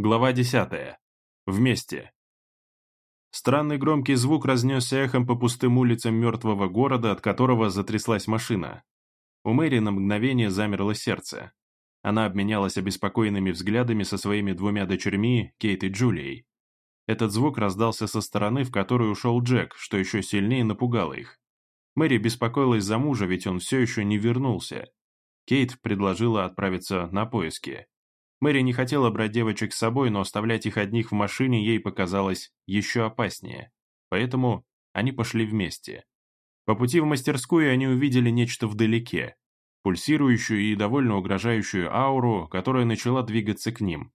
Глава 10. Вместе. Странный громкий звук разнесся эхом по пустым улицам мертвого города, от которого затряслась машина. У Мэри на мгновение замерло сердце. Она обменялась обеспокоенными взглядами со своими двумя дочерьми, Кейт и Джулией. Этот звук раздался со стороны, в которую ушел Джек, что еще сильнее напугало их. Мэри беспокоилась за мужа, ведь он все еще не вернулся. Кейт предложила отправиться на поиски. Мэри не хотела брать девочек с собой, но оставлять их одних в машине ей показалось еще опаснее. Поэтому они пошли вместе. По пути в мастерскую они увидели нечто вдалеке. Пульсирующую и довольно угрожающую ауру, которая начала двигаться к ним.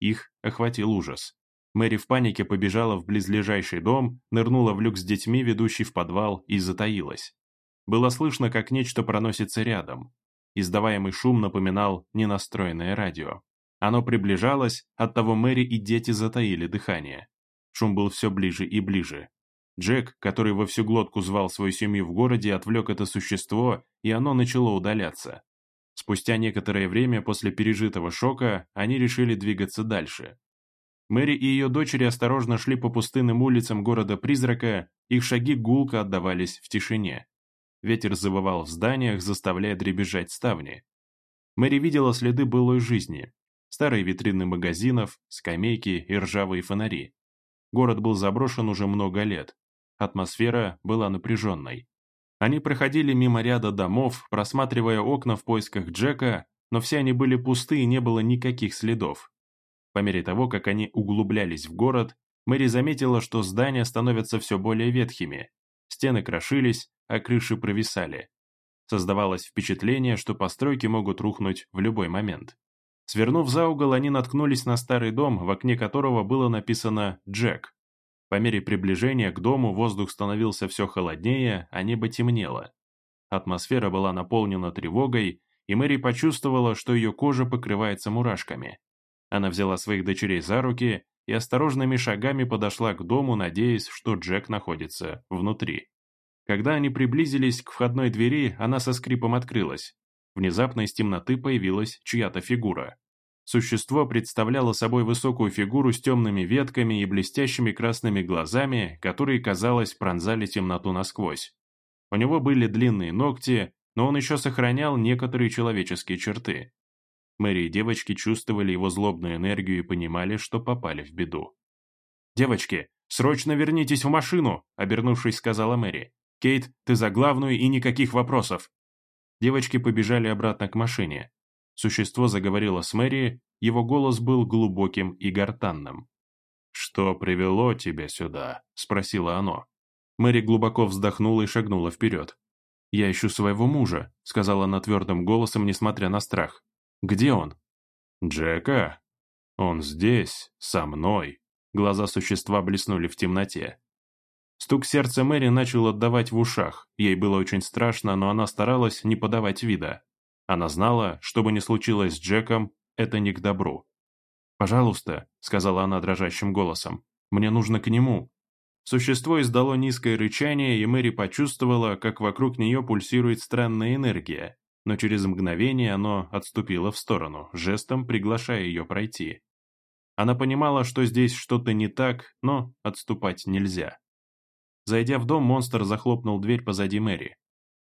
Их охватил ужас. Мэри в панике побежала в близлежащий дом, нырнула в люк с детьми, ведущий в подвал, и затаилась. Было слышно, как нечто проносится рядом. Издаваемый шум напоминал ненастроенное радио. Оно приближалось, оттого Мэри и дети затаили дыхание. Шум был все ближе и ближе. Джек, который во всю глотку звал свою семью в городе, отвлек это существо, и оно начало удаляться. Спустя некоторое время после пережитого шока они решили двигаться дальше. Мэри и ее дочери осторожно шли по пустынным улицам города-призрака, их шаги гулко отдавались в тишине. Ветер завывал в зданиях, заставляя дребезжать ставни. Мэри видела следы былой жизни, старые витрины магазинов, скамейки и ржавые фонари. Город был заброшен уже много лет. Атмосфера была напряженной. Они проходили мимо ряда домов, просматривая окна в поисках Джека, но все они были пусты и не было никаких следов. По мере того, как они углублялись в город, Мэри заметила, что здания становятся все более ветхими. Стены крошились, а крыши провисали. Создавалось впечатление, что постройки могут рухнуть в любой момент. Свернув за угол, они наткнулись на старый дом, в окне которого было написано «Джек». По мере приближения к дому воздух становился все холоднее, а небо темнело. Атмосфера была наполнена тревогой, и Мэри почувствовала, что ее кожа покрывается мурашками. Она взяла своих дочерей за руки и осторожными шагами подошла к дому, надеясь, что Джек находится внутри. Когда они приблизились к входной двери, она со скрипом открылась. Внезапно из темноты появилась чья-то фигура. Существо представляло собой высокую фигуру с темными ветками и блестящими красными глазами, которые, казалось, пронзали темноту насквозь. У него были длинные ногти, но он еще сохранял некоторые человеческие черты. Мэри и девочки чувствовали его злобную энергию и понимали, что попали в беду. «Девочки, срочно вернитесь в машину!» – обернувшись, сказала Мэри. «Кейт, ты за главную и никаких вопросов!» Девочки побежали обратно к машине. Существо заговорило с Мэри, его голос был глубоким и гортанным. «Что привело тебя сюда?» – спросило оно. Мэри глубоко вздохнула и шагнула вперед. «Я ищу своего мужа», – сказала она твердым голосом, несмотря на страх. «Где он?» «Джека? Он здесь, со мной». Глаза существа блеснули в темноте. Стук сердца Мэри начал отдавать в ушах. Ей было очень страшно, но она старалась не подавать вида. Она знала, что бы ни случилось с Джеком, это не к добру. «Пожалуйста», — сказала она дрожащим голосом, — «мне нужно к нему». Существо издало низкое рычание, и Мэри почувствовала, как вокруг нее пульсирует странная энергия, но через мгновение оно отступило в сторону, жестом приглашая ее пройти. Она понимала, что здесь что-то не так, но отступать нельзя. Зайдя в дом, монстр захлопнул дверь позади Мэри.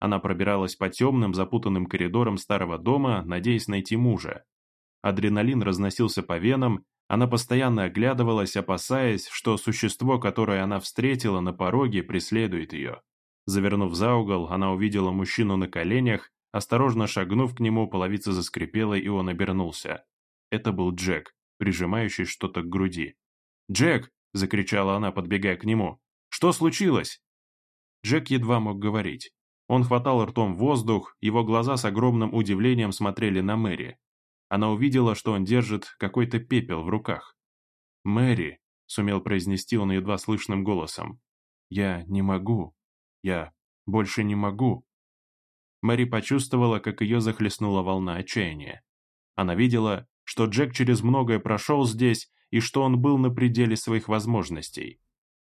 Она пробиралась по темным, запутанным коридорам старого дома, надеясь найти мужа. Адреналин разносился по венам, она постоянно оглядывалась, опасаясь, что существо, которое она встретила на пороге, преследует ее. Завернув за угол, она увидела мужчину на коленях, осторожно шагнув к нему, половица заскрипела, и он обернулся. Это был Джек, прижимающий что-то к груди. «Джек!» – закричала она, подбегая к нему. «Что случилось?» Джек едва мог говорить. Он хватал ртом воздух, его глаза с огромным удивлением смотрели на Мэри. Она увидела, что он держит какой-то пепел в руках. «Мэри», — сумел произнести он едва слышным голосом, — «я не могу. Я больше не могу». Мэри почувствовала, как ее захлестнула волна отчаяния. Она видела, что Джек через многое прошел здесь и что он был на пределе своих возможностей.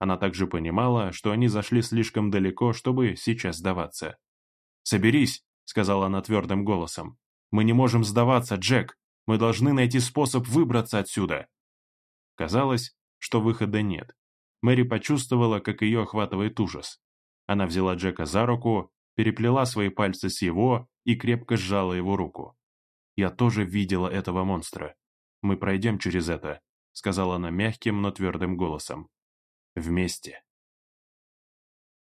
Она также понимала, что они зашли слишком далеко, чтобы сейчас сдаваться. «Соберись», — сказала она твердым голосом. «Мы не можем сдаваться, Джек. Мы должны найти способ выбраться отсюда». Казалось, что выхода нет. Мэри почувствовала, как ее охватывает ужас. Она взяла Джека за руку, переплела свои пальцы с его и крепко сжала его руку. «Я тоже видела этого монстра. Мы пройдем через это», — сказала она мягким, но твердым голосом. «Вместе».